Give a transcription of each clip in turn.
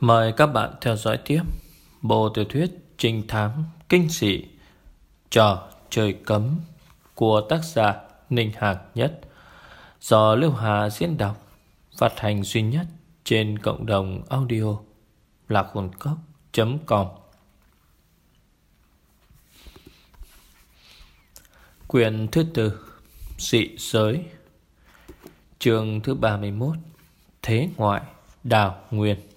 Mời các bạn theo dõi tiếp bộ tiểu thuyết trinh thám kinh dị Trò trời cấm của tác giả Ninh Hạc Nhất do Lưu Hà diễn đọc, phát hành duy nhất trên cộng đồng audio lạc hồn cốc.com Quyển thứ tư, Dị giới, Chương thứ 31 Thế ngoại Đào Nguyên.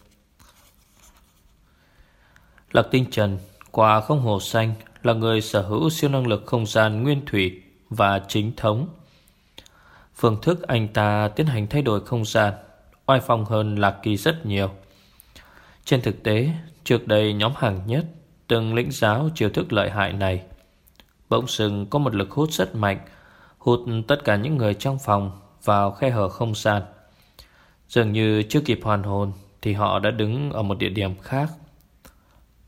Lạc Tinh Trần qua không hồ xanh là người sở hữu siêu năng lực không gian nguyên thủy và chính thống. Phương thức anh ta tiến hành thay đổi không gian oai phong hơn Lạc Kỳ rất nhiều. Trên thực tế, trước đây nhóm hàng nhất từng lĩnh giáo chiêu thức lợi hại này. Bỗng sừng có một lực hút rất mạnh, hút tất cả những người trong phòng vào khe hở không gian. Dường như chưa kịp hoàn hồn thì họ đã đứng ở một địa điểm khác.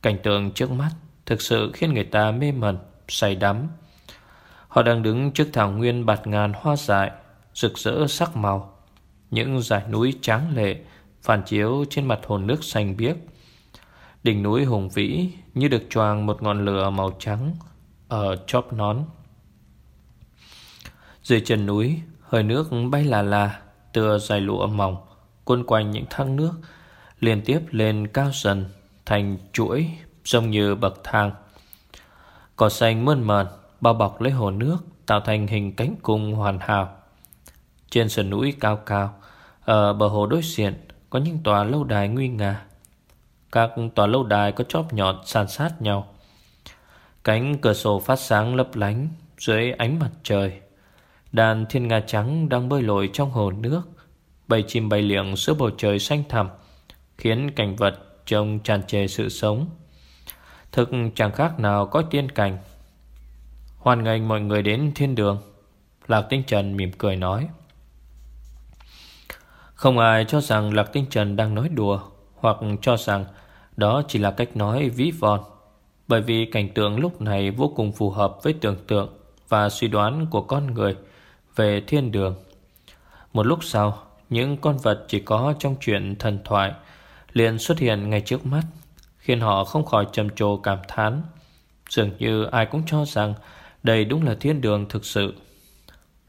Cảnh tượng trước mắt thực sự khiến người ta mê mẩn, say đắm. Họ đang đứng trước thảo nguyên bạt ngàn hoa dại, rực rỡ sắc màu. Những dải núi tráng lệ phản chiếu trên mặt hồ nước xanh biếc. Đỉnh núi hùng vĩ như được choàng một ngọn lửa màu trắng ở chóp nón. Dưới chân núi, hơi nước bay là là, tựa dài lụa mỏng, cuốn quanh những thác nước, liên tiếp lên cao dần thành chuỗi giống như bậc thang. Cỏ xanh mơn mờn bao bọc lấy hồ nước tạo thành hình cánh cung hoàn hảo. Trên sườn núi cao cao, ở bờ hồ đối diện có những tòa lâu đài nguy nga. Các tòa lâu đài có chóp nhọn san sát nhau. Cánh cửa sổ phát sáng lấp lánh dưới ánh mặt trời. Đàn thiên nga trắng đang bơi lội trong hồ nước. Bầy chim bay liệng giữa bầu trời xanh thẳm khiến cảnh vật trông tràn trề sự sống. Thực chẳng khác nào có tiên cảnh. hoàn nghênh mọi người đến thiên đường. Lạc Tinh Trần mỉm cười nói. Không ai cho rằng Lạc Tinh Trần đang nói đùa hoặc cho rằng đó chỉ là cách nói ví von. Bởi vì cảnh tượng lúc này vô cùng phù hợp với tưởng tượng và suy đoán của con người về thiên đường. Một lúc sau, những con vật chỉ có trong chuyện thần thoại liền xuất hiện ngay trước mắt, khiến họ không khỏi trầm trồ cảm thán. Dường như ai cũng cho rằng đây đúng là thiên đường thực sự.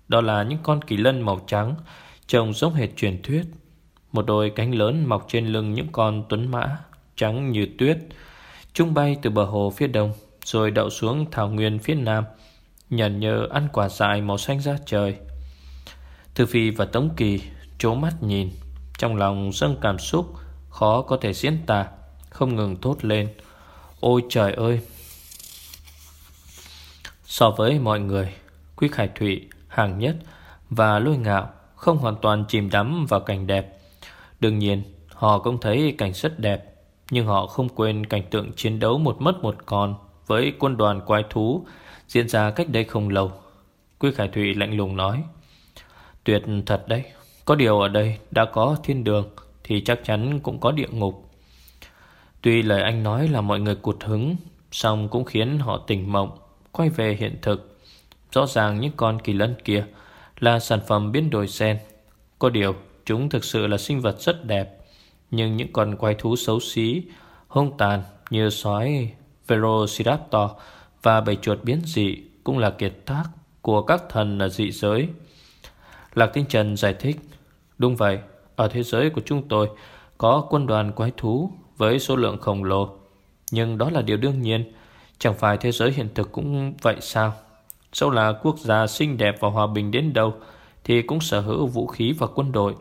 Đó là những con kỳ lân màu trắng, trông giống hệt truyền thuyết. Một đôi cánh lớn mọc trên lưng những con tuấn mã, trắng như tuyết. Chúng bay từ bờ hồ phía đông, rồi đậu xuống thảo nguyên phía nam, nhận nhờ ăn quả dại màu xanh ra trời. Thư Phi và Tống Kỳ trố mắt nhìn, trong lòng dâng cảm xúc, khó có thể diễn tả, không ngừng thốt lên. Ôi trời ơi! So với mọi người, Quý Khải Thụy, Hàng Nhất và Lôi Ngạo không hoàn toàn chìm đắm vào cảnh đẹp. Đương nhiên, họ cũng thấy cảnh rất đẹp, nhưng họ không quên cảnh tượng chiến đấu một mất một còn với quân đoàn quái thú diễn ra cách đây không lâu. Quý Khải Thụy lạnh lùng nói, Tuyệt thật đấy, có điều ở đây đã có thiên đường thì chắc chắn cũng có địa ngục. Tuy lời anh nói là mọi người cụt hứng, song cũng khiến họ tỉnh mộng, quay về hiện thực. Rõ ràng những con kỳ lân kia là sản phẩm biến đổi gen. Có điều, chúng thực sự là sinh vật rất đẹp. Nhưng những con quái thú xấu xí, hung tàn như sói Velociraptor và bầy chuột biến dị cũng là kiệt tác của các thần ở dị giới. Lạc Tinh Trần giải thích, đúng vậy, ở thế giới của chúng tôi có quân đoàn quái thú với số lượng khổng lồ. Nhưng đó là điều đương nhiên, chẳng phải thế giới hiện thực cũng vậy sao? Dẫu là quốc gia xinh đẹp và hòa bình đến đâu thì cũng sở hữu vũ khí và quân đội.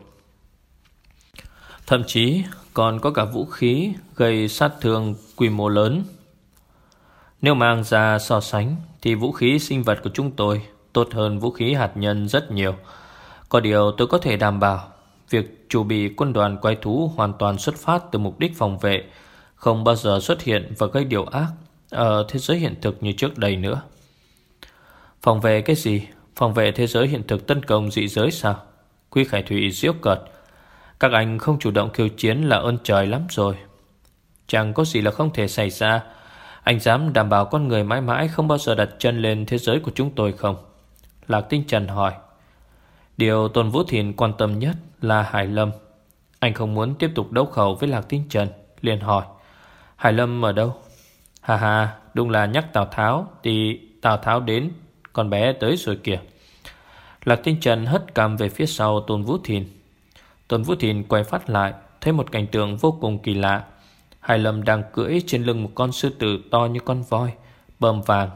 Thậm chí còn có cả vũ khí gây sát thương quy mô lớn. Nếu mang ra so sánh thì vũ khí sinh vật của chúng tôi tốt hơn vũ khí hạt nhân rất nhiều. Có điều tôi có thể đảm bảo việc chủ bị quân đoàn quái thú hoàn toàn xuất phát từ mục đích phòng vệ, không bao giờ xuất hiện và gây điều ác ở thế giới hiện thực như trước đây nữa. Phòng vệ cái gì? Phòng vệ thế giới hiện thực tấn công dị giới sao? quy Khải Thủy diễu cợt. Các anh không chủ động khiêu chiến là ơn trời lắm rồi. Chẳng có gì là không thể xảy ra. Anh dám đảm bảo con người mãi mãi không bao giờ đặt chân lên thế giới của chúng tôi không? Lạc Tinh Trần hỏi. Điều Tôn Vũ Thiền quan tâm nhất là Hải Lâm. Anh không muốn tiếp tục đấu khẩu với Lạc Tinh Trần, liền hỏi, Hải Lâm ở đâu? Hà hà đúng là nhắc Tào Tháo, Thì Tào Tháo đến, Con bé tới rồi kìa. Lạc Tinh Trần hất cằm về phía sau Tôn Vũ Thìn. Tôn Vũ Thìn quay phát lại, Thấy một cảnh tượng vô cùng kỳ lạ. Hải Lâm đang cưỡi trên lưng một con sư tử to như con voi Bầm vàng.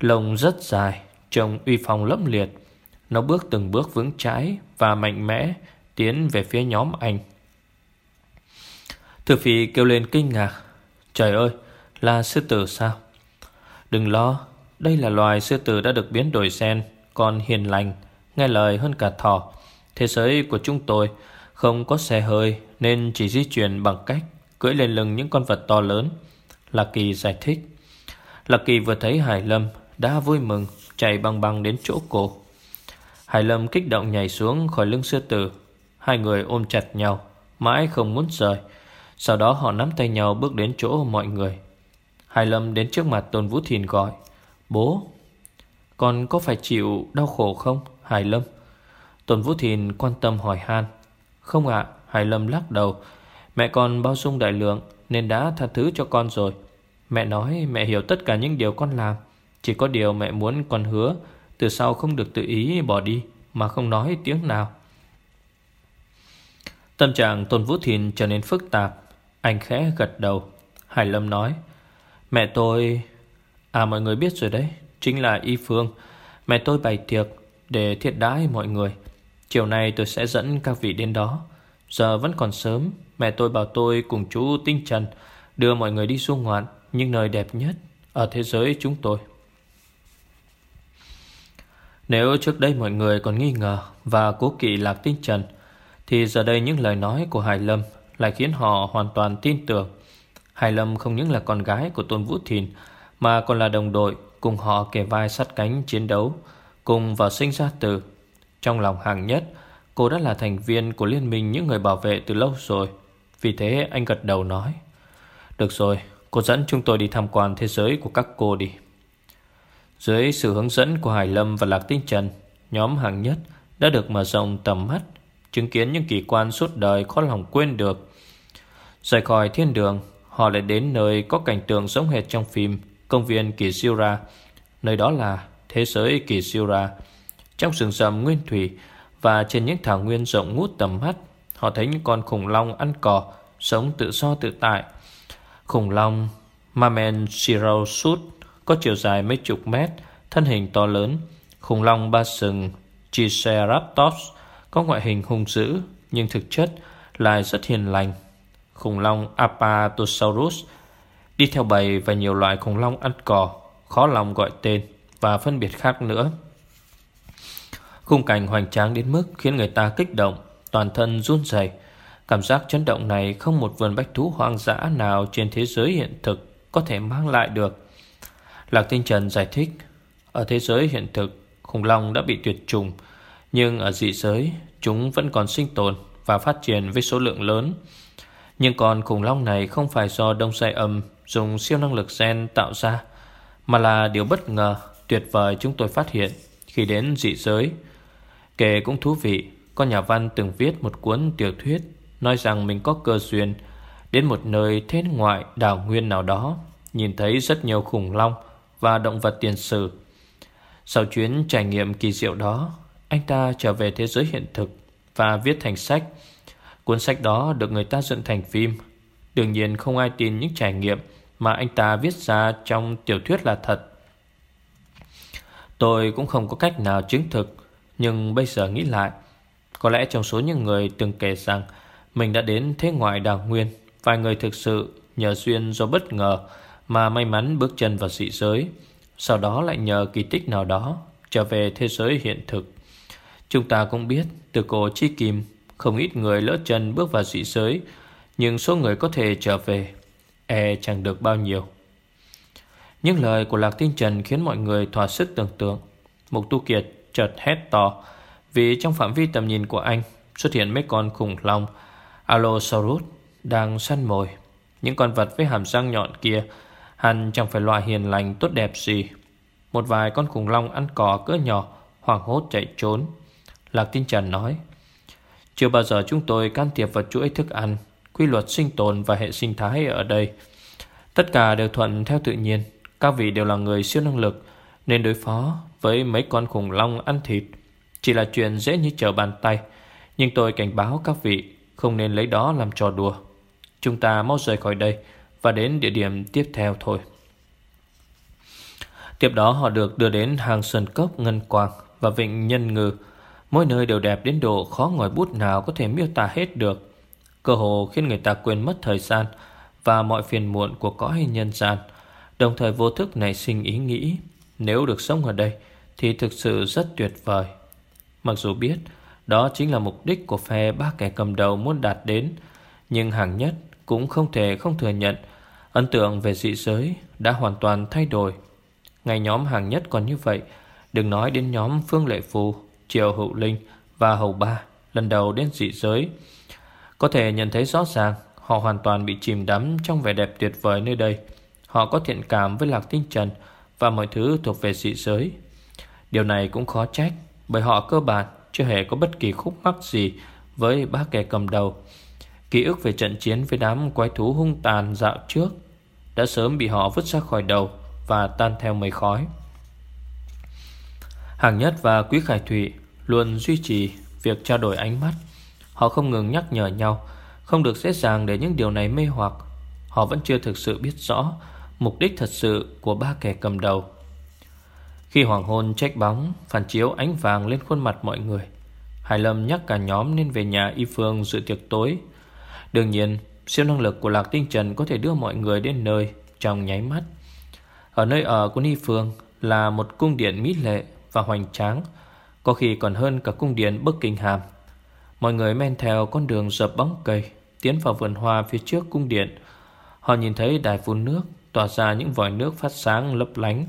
Lông rất dài, Trông uy phong lẫm liệt. Nó bước từng bước vững chãi Và mạnh mẽ Tiến về phía nhóm anh. Thư Phi kêu lên kinh ngạc. Trời ơi, là sư tử sao? Đừng lo, Đây là loài sư tử đã được biến đổi gen, Còn hiền lành, Nghe lời hơn cả thỏ. Thế giới của chúng tôi Không có xe hơi Nên chỉ di chuyển bằng cách Cưỡi lên lưng những con vật to lớn. Lạc Kỳ giải thích. Lạc Kỳ vừa thấy Hải Lâm Đã vui mừng, chạy băng băng đến chỗ cô Hải Lâm kích động nhảy xuống khỏi lưng sư tử. Hai người ôm chặt nhau, Mãi không muốn rời. Sau đó họ nắm tay nhau bước đến chỗ mọi người. Hải Lâm đến trước mặt Tôn Vũ Thìn gọi, Bố, Con có phải chịu đau khổ không, Hải Lâm? Tôn Vũ Thìn quan tâm hỏi han, Không ạ. Hải Lâm lắc đầu, Mẹ con bao dung đại lượng Nên đã tha thứ cho con rồi. Mẹ nói mẹ hiểu tất cả những điều con làm, Chỉ có điều mẹ muốn con hứa từ sau không được tự ý bỏ đi, Mà không nói tiếng nào. Tâm trạng Tôn Vũ Thìn trở nên phức tạp. Anh khẽ gật đầu. Hải Lâm nói, Mẹ tôi À mọi người biết rồi đấy, Chính là Y Phương. Mẹ tôi bày tiệc Để thiệt đãi mọi người. Chiều nay tôi sẽ dẫn các vị đến đó. Giờ vẫn còn sớm, Mẹ tôi bảo tôi cùng chú Tinh Trần Đưa mọi người đi du ngoạn, những nơi đẹp nhất Ở thế giới chúng tôi. Nếu trước đây mọi người còn nghi ngờ Và cố kỵ Lạc Tinh Trần, Thì giờ đây những lời nói của Hải Lâm Lại khiến họ hoàn toàn tin tưởng. Hải Lâm không những là con gái của Tôn Vũ Thìn, Mà còn là đồng đội Cùng họ kề vai sát cánh chiến đấu, Cùng vào sinh ra tử Trong lòng hàng nhất, Cô đã là thành viên của liên minh những người bảo vệ từ lâu rồi. Vì thế anh gật đầu nói, Được rồi, Cô dẫn chúng tôi đi tham quan thế giới của các cô đi. Dưới sự hướng dẫn của Hải Lâm và Lạc Tinh Trần, Nhóm hàng nhất đã được mở rộng tầm mắt, Chứng kiến những kỳ quan suốt đời khó lòng quên được. Rời khỏi thiên đường, Họ lại đến nơi có cảnh tượng giống hệt trong phim Công viên Kỳ Siêu Ra Nơi đó là thế giới Kỳ Siêu Ra Trong rừng rậm nguyên thủy Và trên những thảo nguyên rộng ngút tầm mắt, Họ thấy những con khủng long ăn cỏ, Sống tự do tự tại. Khủng long Mamen Shirosut có chiều dài mấy chục mét Thân hình to lớn Khủng long ba sừng Triceratops Có ngoại hình hung dữ Nhưng thực chất lại rất hiền lành khủng long Apatosaurus đi theo bầy và nhiều loại khủng long ăn cỏ, khó lòng gọi tên và phân biệt khác nữa. Khung cảnh hoành tráng đến mức khiến người ta kích động, toàn thân run rẩy. Cảm giác chấn động này không một vườn bách thú hoang dã nào trên thế giới hiện thực có thể mang lại được. Lạc Tinh Trần giải thích, ở thế giới hiện thực, khủng long đã bị tuyệt chủng, nhưng ở dị giới, chúng vẫn còn sinh tồn và phát triển với số lượng lớn. Nhưng còn khủng long này không phải do đông sai âm dùng siêu năng lực gen tạo ra, mà là điều bất ngờ, tuyệt vời chúng tôi phát hiện khi đến dị giới. Kể cũng thú vị, có nhà văn từng viết một cuốn tiểu thuyết nói rằng mình có cơ duyên đến một nơi thế ngoại đảo nguyên nào đó, nhìn thấy rất nhiều khủng long và động vật tiền sử. Sau chuyến trải nghiệm kỳ diệu đó, anh ta trở về thế giới hiện thực và viết thành sách. Cuốn sách đó được người ta dựng thành phim. Đương nhiên không ai tin những trải nghiệm Mà anh ta viết ra trong tiểu thuyết là thật. Tôi cũng không có cách nào chứng thực Nhưng bây giờ nghĩ lại Có lẽ trong số những người từng kể rằng Mình đã đến thế ngoại đào nguyên Vài người thực sự nhờ duyên do bất ngờ mà may mắn bước chân vào dị giới, Sau đó lại nhờ kỳ tích nào đó Trở về thế giới hiện thực. Chúng ta cũng biết từ cổ chi kim, không ít người lỡ chân bước vào dị giới, Nhưng số người có thể trở về E chẳng được bao nhiêu. Những lời của Lạc Tinh Trần Khiến mọi người thỏa sức tưởng tượng. Mục Tu Kiệt chợt hét to, Vì trong phạm vi tầm nhìn của anh Xuất hiện mấy con khủng long Allosaurus đang săn mồi. Những con vật với hàm răng nhọn kia Hẳn chẳng phải loại hiền lành tốt đẹp gì Một vài con khủng long ăn cỏ cỡ nhỏ, Hoảng hốt chạy trốn Lạc Tinh Trần nói, chưa bao giờ chúng tôi can thiệp vào chuỗi thức ăn, quy luật sinh tồn và hệ sinh thái ở đây. Tất cả đều thuận theo tự nhiên. Các vị đều là người siêu năng lực, nên đối phó với mấy con khủng long ăn thịt chỉ là chuyện dễ như trở bàn tay. Nhưng tôi cảnh báo các vị không nên lấy đó làm trò đùa. Chúng ta mau rời khỏi đây và đến địa điểm tiếp theo thôi. Tiếp đó họ được đưa đến hàng Sơn Cốc Ngân Quang và Vịnh Nhân Ngư. Mỗi nơi đều đẹp đến độ khó ngòi bút nào có thể miêu tả hết được. Cơ hồ khiến người ta quên mất thời gian và mọi phiền muộn của cõi nhân gian. Đồng thời vô thức nảy sinh ý nghĩ nếu được sống ở đây thì thực sự rất tuyệt vời. Mặc dù biết đó chính là mục đích của phe ba kẻ cầm đầu muốn đạt đến, nhưng hàng nhất cũng không thể không thừa nhận ấn tượng về dị giới đã hoàn toàn thay đổi. Ngày nhóm hàng nhất còn như vậy, đừng nói đến nhóm Phương Lệ Phù, Triều Hữu Linh và Hầu Ba lần đầu đến dị giới. Có thể nhận thấy rõ ràng họ hoàn toàn bị chìm đắm trong vẻ đẹp tuyệt vời nơi đây. Họ có thiện cảm với lạc tinh trần và mọi thứ thuộc về dị giới. Điều này cũng khó trách bởi họ cơ bản chưa hề có bất kỳ khúc mắc gì với ba kẻ cầm đầu. Ký ức về trận chiến với đám quái thú hung tàn dạo trước đã sớm bị họ vứt ra khỏi đầu và tan theo mây khói. Hàng Nhất và Quý Khải Thụy luôn duy trì việc trao đổi ánh mắt. Họ không ngừng nhắc nhở nhau, không được dễ dàng để những điều này mê hoặc. Họ vẫn chưa thực sự biết rõ mục đích thật sự của ba kẻ cầm đầu. Khi hoàng hôn trách bóng Phản chiếu ánh vàng lên khuôn mặt mọi người Hải Lâm nhắc cả nhóm nên về nhà Y Phương dự tiệc tối Đương nhiên Siêu năng lực của Lạc Tinh Trần Có thể đưa mọi người đến nơi Trong nháy mắt Ở nơi ở của ni Phương Là một cung điện mỹ lệ và hoành tráng, Có khi còn hơn cả cung điện bắc kinh hàm. Mọi người men theo con đường dập bóng cây, Tiến vào vườn hoa phía trước cung điện Họ nhìn thấy đài phun nước, Tỏa ra những vòi nước phát sáng lấp lánh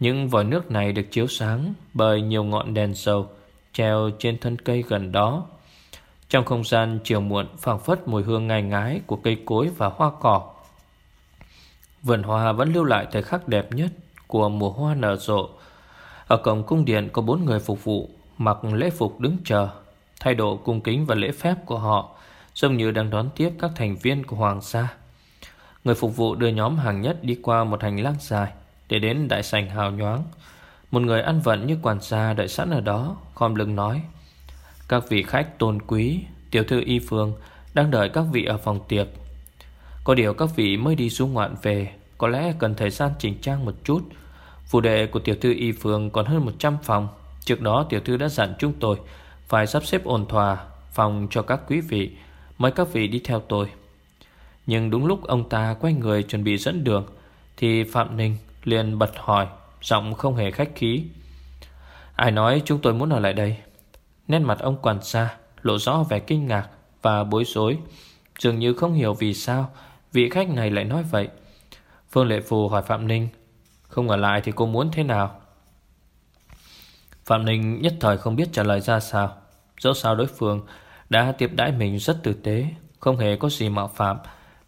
những vòi nước này được chiếu sáng bởi nhiều ngọn đèn dầu treo trên thân cây gần đó. Trong không gian chiều muộn phảng phất mùi hương ngai ngái của cây cối và hoa cỏ. Vườn hoa vẫn lưu lại thời khắc đẹp nhất của mùa hoa nở rộ. Ở cổng cung điện có bốn người phục vụ mặc lễ phục đứng chờ. Thái độ cung kính và lễ phép của họ giống như đang đón tiếp các thành viên của Hoàng gia. Người phục vụ đưa nhóm hàng nhất đi qua một hành lang dài để đến đại sảnh hào nhoáng. Một người ăn vận như quản gia đợi sẵn ở đó, khom lưng nói. Các vị khách tôn quý, tiểu thư y phương đang đợi các vị ở phòng tiệc. Có điều các vị mới đi du ngoạn về, có lẽ cần thời gian chỉnh trang một chút. Phủ đệ của tiểu thư y phương còn hơn 100 phòng. Trước đó tiểu thư đã dặn chúng tôi phải sắp xếp ổn thỏa phòng cho các quý vị. Mời các vị đi theo tôi. Nhưng đúng lúc ông ta quay người chuẩn bị dẫn đường thì Phạm Ninh liền bật hỏi Giọng không hề khách khí Ai nói chúng tôi muốn ở lại đây Nét mặt ông quản gia Lộ rõ vẻ kinh ngạc và bối rối. Dường như không hiểu vì sao Vị khách này lại nói vậy. Phương Lệ Phù hỏi Phạm Ninh, Không ở lại thì cô muốn thế nào? Phạm Ninh nhất thời không biết trả lời ra sao. Dẫu sao đối phương Đã tiếp đãi mình rất tử tế, Không hề có gì mạo phạm,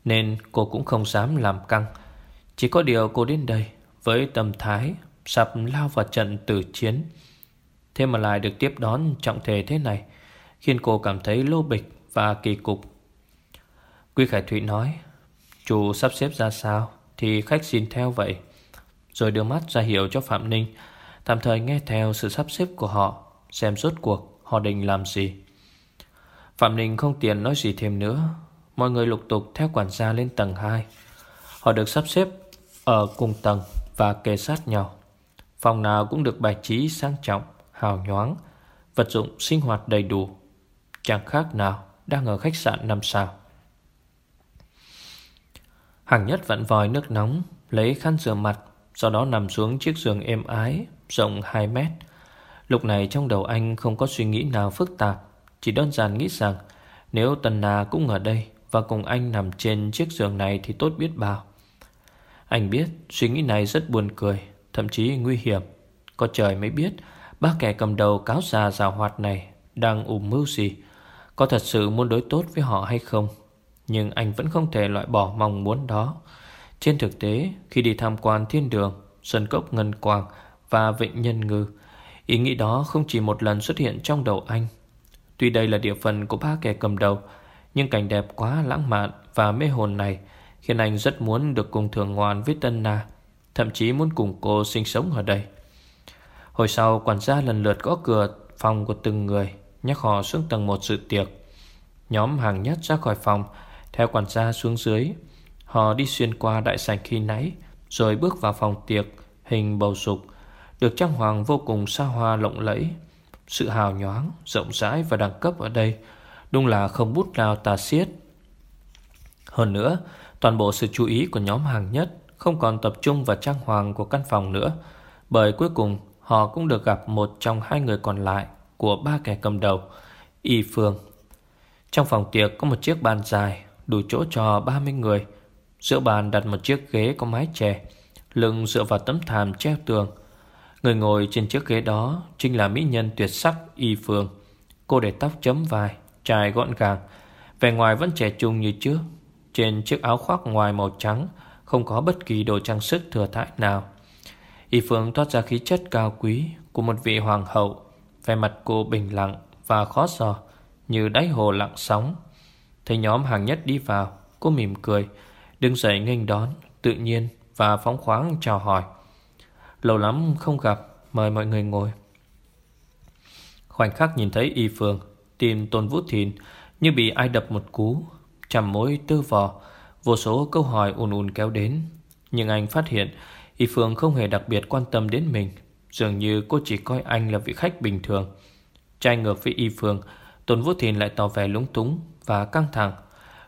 Nên cô cũng không dám làm căng. Chỉ có điều cô đến đây với tâm thái sắp lao vào trận tử chiến. Thế mà lại được tiếp đón trọng thể thế này, khiến cô cảm thấy lô bịch và kỳ cục. Quy Khải Thụy nói, chủ sắp xếp ra sao thì khách xin theo vậy. Rồi đưa mắt ra hiệu cho Phạm Ninh, tạm thời nghe theo sự sắp xếp của họ, xem rốt cuộc họ định làm gì. Phạm Ninh không tiền nói gì thêm nữa, mọi người lục tục theo quản gia lên tầng 2. Họ được sắp xếp ở cùng tầng và kề sát nhau. Phòng nào cũng được bài trí sang trọng, hào nhoáng, vật dụng sinh hoạt đầy đủ. Chẳng khác nào đang ở khách sạn năm sao. Hàng nhất vặn vòi nước nóng, lấy khăn rửa mặt, sau đó nằm xuống chiếc giường êm ái, rộng 2 mét. Lúc này trong đầu anh không có suy nghĩ nào phức tạp, chỉ đơn giản nghĩ rằng nếu Tần Na cũng ở đây và cùng anh nằm trên chiếc giường này thì tốt biết bao. Anh biết suy nghĩ này rất buồn cười Thậm chí nguy hiểm Có trời mới biết Ba kẻ cầm đầu cáo già rào hoạt này Đang ủ mưu gì? Có thật sự muốn đối tốt với họ hay không? Nhưng anh vẫn không thể loại bỏ mong muốn đó. Trên thực tế, Khi đi tham quan thiên đường sân cốc ngân quang Và vịnh nhân ngư, Ý nghĩ đó không chỉ một lần xuất hiện trong đầu anh. Tuy đây là địa phận của ba kẻ cầm đầu, Nhưng cảnh đẹp quá lãng mạn Và mê hồn này Khiến anh rất muốn được cùng thường ngoan với Tân Na, Thậm chí muốn cùng cô sinh sống ở đây. Hồi sau quản gia lần lượt gõ cửa phòng của từng người Nhắc họ xuống tầng 1 sự tiệc. Nhóm hàng nhất ra khỏi phòng Theo quản gia xuống dưới. Họ đi xuyên qua đại sảnh khi nãy Rồi bước vào phòng tiệc Hình bầu dục Được trang hoàng vô cùng xa hoa lộng lẫy. Sự hào nhoáng, rộng rãi và đẳng cấp ở đây Đúng là không bút nào tà xiết. Hơn nữa Toàn bộ sự chú ý của nhóm hàng nhất Không còn tập trung vào trang hoàng của căn phòng nữa Bởi cuối cùng Họ cũng được gặp một trong hai người còn lại Của ba kẻ cầm đầu, Y Phương. Trong phòng tiệc có một chiếc bàn dài, Đủ chỗ cho 30 người. Giữa bàn đặt một chiếc ghế có mái chè, Lưng dựa vào tấm thảm treo tường. Người ngồi trên chiếc ghế đó Chính là mỹ nhân tuyệt sắc Y Phương. Cô để tóc chấm vai trai gọn gàng, Vẻ ngoài vẫn trẻ trung như trước. Trên chiếc áo khoác ngoài màu trắng, Không có bất kỳ đồ trang sức thừa thãi nào. Y Phương toát ra khí chất cao quý Của một vị hoàng hậu, Vẻ mặt cô bình lặng và khó dò Như đáy hồ lặng sóng. Thấy nhóm hàng nhất đi vào, Cô mỉm cười, Đứng dậy nghênh đón, Tự nhiên và phóng khoáng chào hỏi. Lâu lắm không gặp, Mời mọi người ngồi. Khoảnh khắc nhìn thấy Y Phương, Tim Tôn Vũ Thìn Như bị ai đập một cú Chằm mối tư vò. Vô số câu hỏi ùn ùn kéo đến, Nhưng anh phát hiện Y Phương không hề đặc biệt quan tâm đến mình, Dường như cô chỉ coi anh là vị khách bình thường. Trai ngược với Y Phương, Tôn Vũ Thìn lại tỏ vẻ lúng túng Và căng thẳng.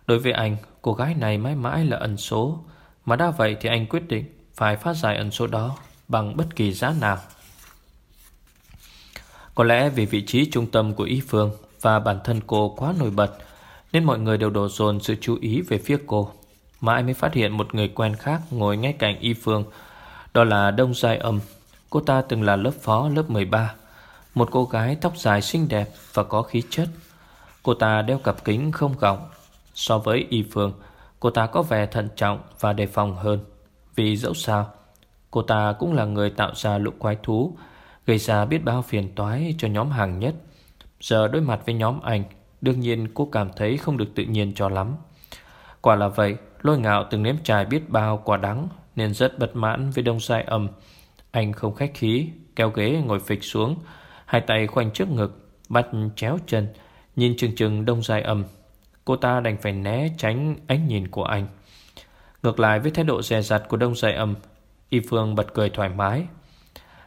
Đối với anh, Cô gái này mãi mãi là ẩn số. Mà đã vậy thì anh quyết định Phải phát giải ẩn số đó Bằng bất kỳ giá nào. Có lẽ vì vị trí trung tâm của Y Phương Và bản thân cô quá nổi bật, Nên mọi người đều đổ dồn sự chú ý về phía cô. Mãi mới phát hiện một người quen khác Ngồi ngay cạnh Y Phương đó là Đông Giai Âm. Cô ta từng là lớp phó lớp 13 Một cô gái tóc dài xinh đẹp Và có khí chất. Cô ta đeo cặp kính không gọng. So với Y Phương, Cô ta có vẻ thận trọng và đề phòng hơn. Vì dẫu sao, Cô ta cũng là người tạo ra lũ quái thú, Gây ra biết bao phiền toái cho nhóm hàng nhất. Giờ đối mặt với nhóm anh, Đương nhiên cô cảm thấy không được tự nhiên cho lắm. Quả là vậy, Lôi ngạo từng nếm trải biết bao quả đắng nên rất bất mãn với đông sai âm. Anh không khách khí, kéo ghế ngồi phịch xuống, hai tay khoanh trước ngực, bắt chéo chân, nhìn chừng chừng đông dài âm. Cô ta đành phải né tránh ánh nhìn của anh. Ngược lại với thái độ dè dặt của đông dài âm, Y Phương bật cười thoải mái.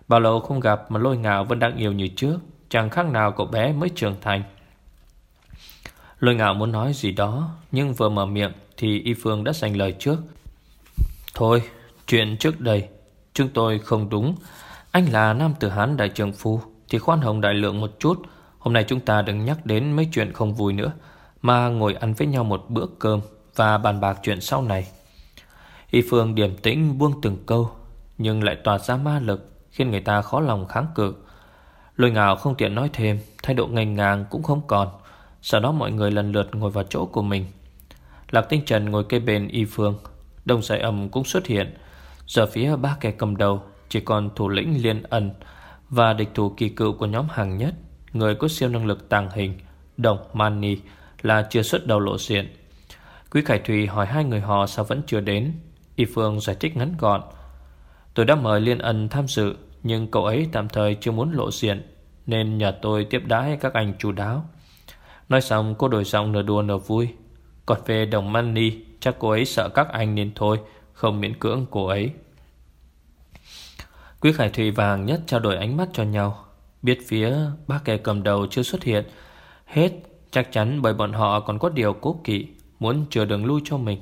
Bao lâu không gặp mà lôi ngạo vẫn đang yêu như trước, chẳng khác nào cậu bé mới trưởng thành. Lôi ngạo muốn nói gì đó, nhưng vừa mở miệng thì Y Phương đã giành lời trước. Thôi, chuyện trước đây, Chúng tôi không đúng. Anh là nam tử Hán đại trường phu, Thì khoan hồng đại lượng một chút. Hôm nay chúng ta đừng nhắc đến mấy chuyện không vui nữa, Mà ngồi ăn với nhau một bữa cơm Và bàn bạc chuyện sau này. Y Phương điềm tĩnh buông từng câu, Nhưng lại tỏa ra ma lực, Khiến người ta khó lòng kháng cự. Lôi ngào không tiện nói thêm, Thái độ ngành ngang cũng không còn. Sau đó mọi người lần lượt ngồi vào chỗ của mình. Lạc Tinh Trần ngồi kê bên Y Phương, Đông Sài ẩm cũng xuất hiện. Giờ phía ba kẻ cầm đầu, Chỉ còn thủ lĩnh Liên Ân Và địch thủ kỳ cựu của nhóm hàng nhất, Người có siêu năng lực tàng hình, Đồng Mani, là chưa xuất đầu lộ diện. Quý Khải Thùy hỏi hai người họ sao vẫn chưa đến. Y Phương giải thích ngắn gọn, Tôi đã mời Liên Ân tham dự, Nhưng cậu ấy tạm thời chưa muốn lộ diện, Nên nhờ tôi tiếp đái các anh chú đáo. Nói xong, cô đổi giọng nửa đùa nửa vui, Còn về đồng Mani, Chắc cô ấy sợ các anh nên thôi. Không miễn cưỡng cô ấy. Quý Khải Thụy và Hàng Nhất trao đổi ánh mắt cho nhau. Biết phía ba kẻ cầm đầu chưa xuất hiện, Hết chắc chắn bởi bọn họ còn có điều cố kỵ, Muốn chừa đường lui cho mình.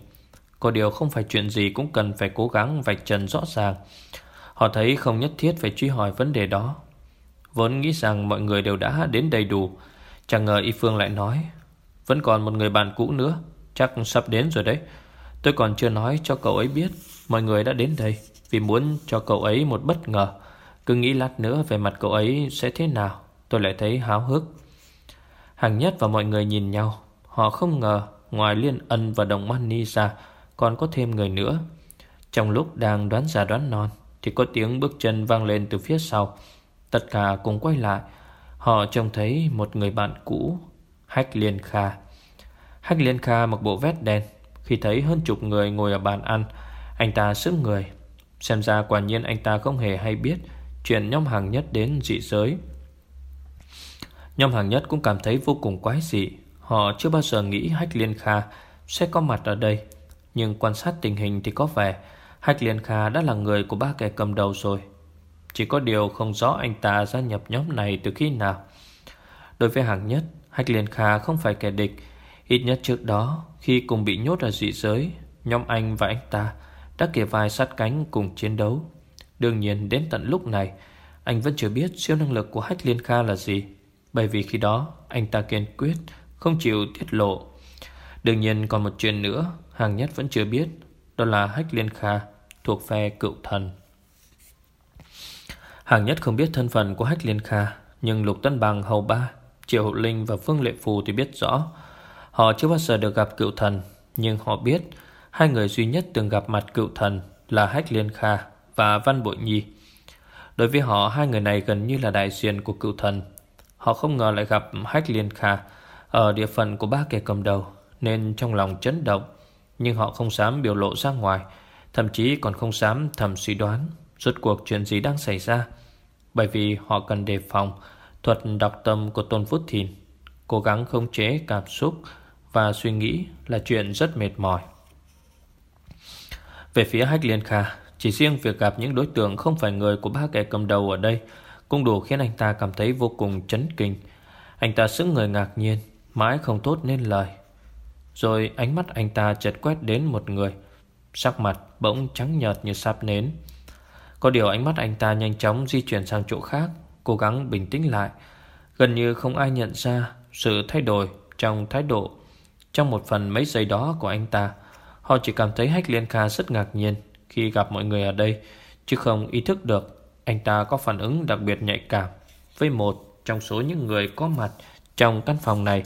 Có điều không phải chuyện gì cũng cần phải cố gắng vạch trần rõ ràng. Họ thấy không nhất thiết phải truy hỏi vấn đề đó. Vốn nghĩ rằng mọi người đều đã đến đầy đủ, Chẳng ngờ Y Phương lại nói, Vẫn còn một người bạn cũ nữa, Chắc sắp đến rồi đấy. Tôi còn chưa nói cho cậu ấy biết, Mọi người đã đến đây, Vì muốn cho cậu ấy một bất ngờ. Cứ nghĩ lát nữa về mặt cậu ấy sẽ thế nào, Tôi lại thấy háo hức. Hàng nhất và mọi người nhìn nhau. Họ không ngờ Ngoài Liên Ân và Đồng Mani ra, Còn có thêm người nữa. Trong lúc đang đoán giả đoán non, Thì có tiếng bước chân vang lên từ phía sau. Tất cả cùng quay lại. Họ trông thấy một người bạn cũ, Hách Liên Kha. Hách Liên Kha mặc bộ vest đen khi thấy hơn chục người ngồi ở bàn ăn, Anh ta sững người. Xem ra quả nhiên anh ta không hề hay biết Chuyện nhóm hàng nhất đến dị giới. Nhóm hàng nhất cũng cảm thấy vô cùng quái dị. Họ chưa bao giờ nghĩ Hách Liên Kha Sẽ có mặt ở đây. Nhưng quan sát tình hình thì có vẻ Hách Liên Kha đã là người của ba kẻ cầm đầu rồi. Chỉ có điều không rõ anh ta gia nhập nhóm này từ khi nào. Đối với hàng nhất, Hách Liên Kha không phải kẻ địch Ít nhất trước đó, Khi cùng bị nhốt ở dị giới, Nhóm anh và anh ta đã kề vai sát cánh cùng chiến đấu. Đương nhiên, đến tận lúc này, Anh vẫn chưa biết siêu năng lực của Hách Liên Kha là gì, Bởi vì khi đó, Anh ta kiên quyết, Không chịu tiết lộ. Đương nhiên còn một chuyện nữa, Hàng nhất vẫn chưa biết, Đó là Hách Liên Kha Thuộc phe cựu thần. Hàng nhất không biết thân phận của Hách Liên Kha, Nhưng Lục Tân Bằng Hầu Ba, Triệu Hậu Linh và Phương Lệ Phù thì biết rõ Họ chưa bao giờ được gặp cựu thần, Nhưng họ biết Hai người duy nhất từng gặp mặt cựu thần Là Hách Liên Kha và Văn Bội Nhi. Đối với họ, Hai người này gần như là đại diện của cựu thần. Họ không ngờ lại gặp Hách Liên Kha Ở địa phận của ba kẻ cầm đầu, Nên trong lòng chấn động, Nhưng họ không dám biểu lộ ra ngoài, Thậm chí còn không dám thầm suy đoán Rốt cuộc chuyện gì đang xảy ra, Bởi vì họ cần đề phòng Thuật đọc tâm của Tôn Phút Thìn, Cố gắng khống chế cảm xúc và suy nghĩ là chuyện rất mệt mỏi. Về phía Hách Liên Kha, Chỉ riêng việc gặp những đối tượng Không phải người của ba kẻ cầm đầu ở đây Cũng đủ khiến anh ta cảm thấy vô cùng chấn kinh. Anh ta sững người ngạc nhiên, Mãi không tốt nên lời. Rồi ánh mắt anh ta chợt quét đến một người, Sắc mặt bỗng trắng nhợt như sáp nến. Có điều ánh mắt anh ta nhanh chóng di chuyển sang chỗ khác, Cố gắng bình tĩnh lại. Gần như không ai nhận ra Sự thay đổi trong thái độ trong một phần mấy giây đó của anh ta, Họ chỉ cảm thấy Hách Liên Kha rất ngạc nhiên Khi gặp mọi người ở đây, Chứ không ý thức được Anh ta có phản ứng đặc biệt nhạy cảm Với một trong số những người có mặt Trong căn phòng này,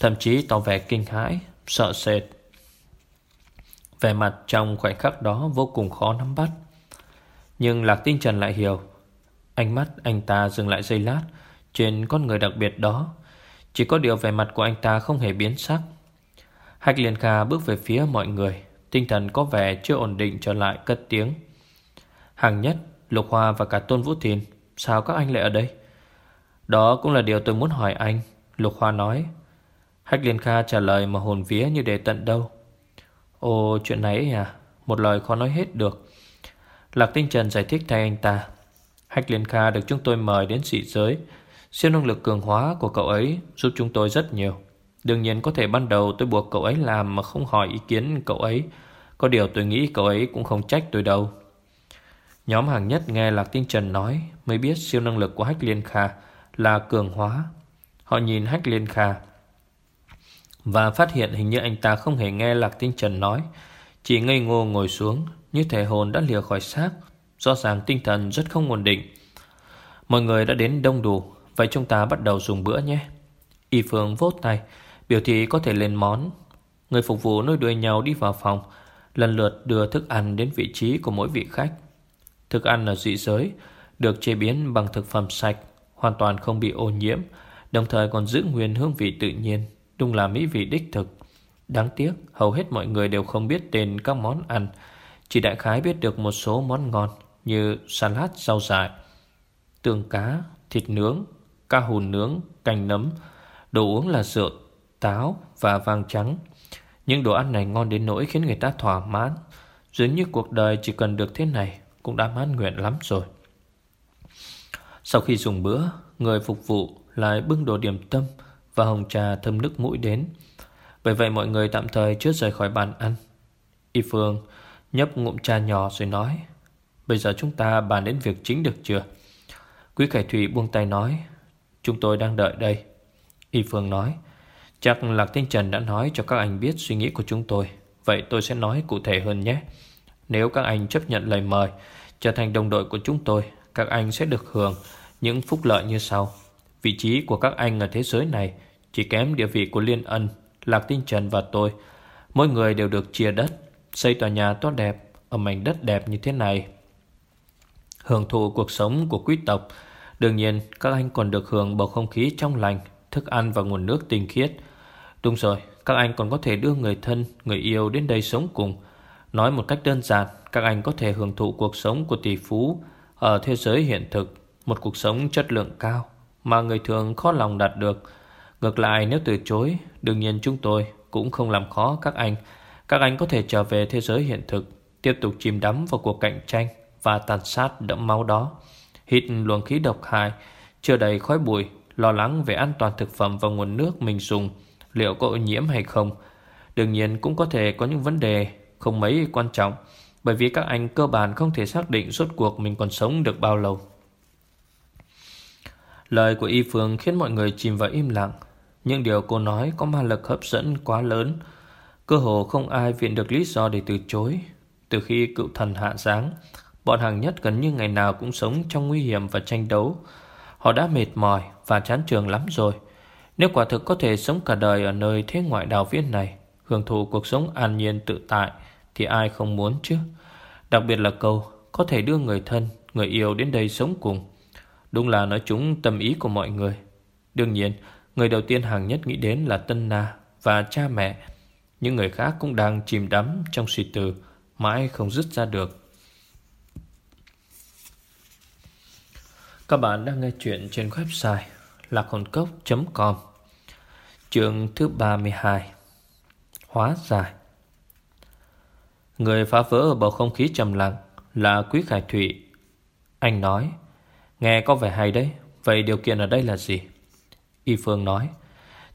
Thậm chí tỏ vẻ kinh hãi, Sợ sệt. Vẻ mặt trong khoảnh khắc đó vô cùng khó nắm bắt. Nhưng Lạc Tinh Trần lại hiểu, Ánh mắt anh ta dừng lại giây lát Trên con người đặc biệt đó. Chỉ có điều vẻ mặt của anh ta không hề biến sắc. Hách Liên Kha bước về phía mọi người Tinh thần có vẻ chưa ổn định trở lại cất tiếng. Hàng nhất, Lục Hoa và cả Tôn Vũ Thìn Sao các anh lại ở đây? Đó cũng là điều tôi muốn hỏi anh Lục Hoa nói. Hách Liên Kha trả lời mà hồn vía như để tận đâu. Ồ chuyện này à Một lời khó nói hết được. Lạc Tinh Trần giải thích thay anh ta. Hách Liên Kha được chúng tôi mời đến dị giới. Siêu năng lực cường hóa của cậu ấy Giúp chúng tôi rất nhiều. Đương nhiên có thể ban đầu tôi buộc cậu ấy làm Mà không hỏi ý kiến cậu ấy. Có điều tôi nghĩ cậu ấy cũng không trách tôi đâu. Nhóm hàng nhất nghe Lạc Tinh Trần nói Mới biết siêu năng lực của Hách Liên Kha Là cường hóa. Họ nhìn Hách Liên Kha Và phát hiện hình như anh ta không hề nghe Lạc Tinh Trần nói. Chỉ ngây ngô ngồi xuống, Như thể hồn đã lìa khỏi xác. Rõ ràng tinh thần rất không ổn định. Mọi người đã đến đông đủ, Vậy chúng ta bắt đầu dùng bữa nhé. Y Phương vốt tay. Biểu thị có thể lên món. Người phục vụ nối đuôi nhau đi vào phòng Lần lượt đưa thức ăn đến vị trí của mỗi vị khách. Thức ăn ở dị giới Được chế biến bằng thực phẩm sạch Hoàn toàn không bị ô nhiễm Đồng thời còn giữ nguyên hương vị tự nhiên Đúng là mỹ vị đích thực. Đáng tiếc hầu hết mọi người đều không biết tên các món ăn Chỉ đại khái biết được một số món ngon Như salad rau dại Tương cá, thịt nướng, ca hùn nướng, canh nấm Đồ uống là rượu, táo và vàng trắng. Những đồ ăn này ngon đến nỗi khiến người ta thỏa mãn. Dường như cuộc đời chỉ cần được thế này Cũng đã mãn nguyện lắm rồi. Sau khi dùng bữa, Người phục vụ lại bưng đồ điểm tâm Và hồng trà thơm nước mũi đến. Bởi vậy mọi người tạm thời chưa rời khỏi bàn ăn. Y Phương nhấp ngụm trà nhỏ rồi nói, Bây giờ chúng ta bàn đến việc chính được chưa? Quý Khải Thủy buông tay nói, Chúng tôi đang đợi đây. Y Phương nói Chắc Lạc Tinh Trần đã nói cho các anh biết suy nghĩ của chúng tôi. Vậy tôi sẽ nói cụ thể hơn nhé. Nếu các anh chấp nhận lời mời Trở thành đồng đội của chúng tôi, Các anh sẽ được hưởng những phúc lợi như sau. Vị trí của các anh ở thế giới này Chỉ kém địa vị của Liên Ân, Lạc Tinh Trần và tôi. Mỗi người đều được chia đất, Xây tòa nhà tốt đẹp Ở mảnh đất đẹp như thế này. Hưởng thụ cuộc sống của quý tộc, Đương nhiên các anh còn được hưởng bầu không khí trong lành, Thức ăn và nguồn nước tinh khiết. Đúng rồi Các anh còn có thể đưa người thân, người yêu đến đây sống cùng. Nói một cách đơn giản Các anh có thể hưởng thụ cuộc sống của tỷ phú Ở thế giới hiện thực Một cuộc sống chất lượng cao Mà người thường khó lòng đạt được. Ngược lại nếu từ chối Đương nhiên chúng tôi cũng không làm khó các anh. Các anh có thể trở về thế giới hiện thực Tiếp tục chìm đắm vào cuộc cạnh tranh Và tàn sát đẫm máu đó. Hít luồng khí độc hại Chưa đầy khói bụi Lo lắng về an toàn thực phẩm và nguồn nước mình dùng. Liệu có ô nhiễm hay không. Đương nhiên cũng có thể có những vấn đề Không mấy quan trọng, Bởi vì các anh cơ bản không thể xác định Suốt cuộc mình còn sống được bao lâu. Lời của Y Phương khiến mọi người chìm vào im lặng. Nhưng điều cô nói có ma lực hấp dẫn quá lớn. Cơ hồ không ai viện được lý do để từ chối. Từ khi cựu thần hạ giáng, Bọn hàng nhất gần như ngày nào cũng sống trong nguy hiểm và tranh đấu. Họ đã mệt mỏi và chán trường lắm rồi. Nếu quả thực có thể sống cả đời ở nơi thế ngoại đào viên này Hưởng thụ cuộc sống an nhiên tự tại Thì ai không muốn chứ? Đặc biệt là câu Có thể đưa người thân, người yêu đến đây sống cùng. Đúng là nói chúng tâm ý của mọi người. Đương nhiên Người đầu tiên hàng nhất nghĩ đến là Tân Na Và cha mẹ. Những người khác cũng đang chìm đắm trong suy tư Mãi không dứt ra được. Các bạn đang nghe chuyện trên website lạc hồn cốc.com Chương thứ 32 Hóa giải Người phá vỡ bầu không khí trầm lặng là Quý Khải Thụy. Anh nói, nghe có vẻ hay đấy, vậy điều kiện ở đây là gì? Y Phương nói,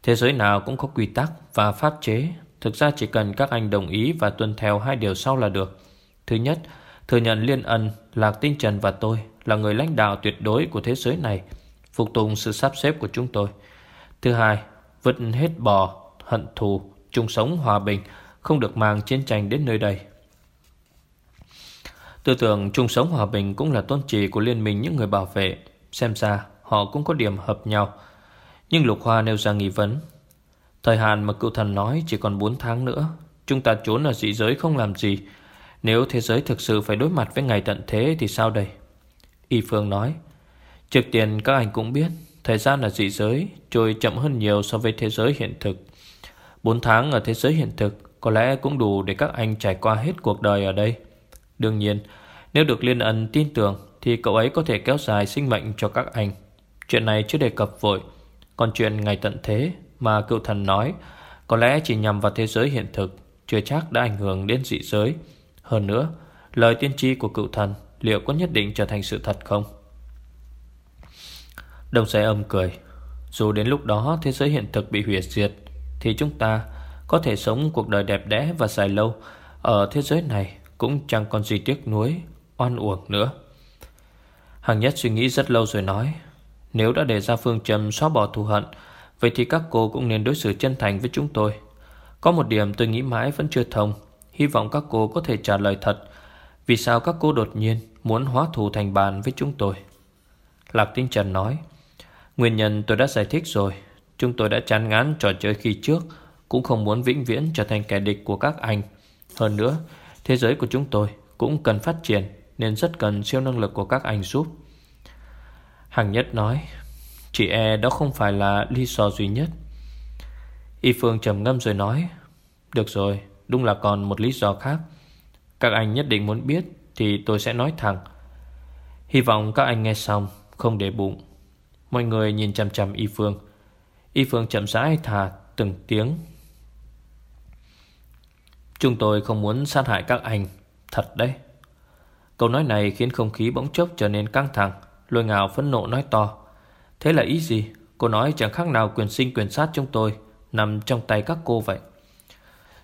thế giới nào cũng có quy tắc và pháp chế, thực ra chỉ cần các anh đồng ý và tuân theo hai điều sau là được. Thứ nhất, thừa nhận Liên Ân, Lạc Tinh Trần và tôi là người lãnh đạo tuyệt đối của thế giới này, phục tùng sự sắp xếp của chúng tôi. Thứ hai, vứt hết bò, hận thù, chung sống hòa bình, không được mang chiến tranh đến nơi đây. Tư tưởng chung sống hòa bình cũng là tôn trì của liên minh những người bảo vệ. Xem ra họ cũng có điểm hợp nhau. Nhưng Lục Hoa nêu ra nghi vấn. Thời hạn mà cựu thần nói chỉ còn 4 tháng nữa. Chúng ta trốn ở dị giới không làm gì. Nếu thế giới thực sự phải đối mặt với ngày tận thế thì sao đây? Y Phương nói. Trước tiên các anh cũng biết Thời gian ở dị giới, trôi chậm hơn nhiều so với thế giới hiện thực. 4 tháng ở thế giới hiện thực Có lẽ cũng đủ để các anh trải qua hết cuộc đời ở đây. Đương nhiên, Nếu được Liên Ân tin tưởng Thì cậu ấy có thể kéo dài sinh mệnh cho các anh. Chuyện này chưa đề cập vội. Còn chuyện ngày tận thế Mà cựu thần nói Có lẽ chỉ nhằm vào thế giới hiện thực, Chưa chắc đã ảnh hưởng đến dị giới. Hơn nữa, Lời tiên tri của cựu thần Liệu có nhất định trở thành sự thật không? Đồng xe âm cười. Dù đến lúc đó thế giới hiện thực bị hủy diệt, Thì chúng ta có thể sống cuộc đời đẹp đẽ và dài lâu. Ở thế giới này cũng chẳng còn gì tiếc nuối, Oan uổng nữa. Hàng nhất suy nghĩ rất lâu rồi nói, Nếu đã đề ra phương châm xóa bỏ thù hận, Vậy thì các cô cũng nên đối xử chân thành với chúng tôi. Có một điểm tôi nghĩ mãi vẫn chưa thông, Hy vọng các cô có thể trả lời thật. Vì sao các cô đột nhiên Muốn hóa thù thành bàn với chúng tôi? Lạc Tinh Trần nói Nguyên nhân tôi đã giải thích rồi. Chúng tôi đã chán ngán trò chơi khi trước, Cũng không muốn vĩnh viễn trở thành kẻ địch của các anh. Hơn nữa, Thế giới của chúng tôi cũng cần phát triển, Nên rất cần siêu năng lực của các anh giúp. Hằng Nhất nói, Chị e đó không phải là lý do duy nhất. Y Phương trầm ngâm rồi nói, Được rồi, Đúng là còn một lý do khác. Các anh nhất định muốn biết Thì tôi sẽ nói thẳng. Hy vọng các anh nghe xong, Không để bụng. Mọi người nhìn chằm chằm Y Phương. Y Phương chậm rãi thả từng tiếng. Chúng tôi không muốn sát hại các anh. Thật đấy. Câu nói này khiến không khí bỗng chốc trở nên căng thẳng. Lôi ngào phẫn nộ nói to. Thế là ý gì? Cô nói chẳng khác nào quyền sinh quyền sát chúng tôi, Nằm trong tay các cô vậy.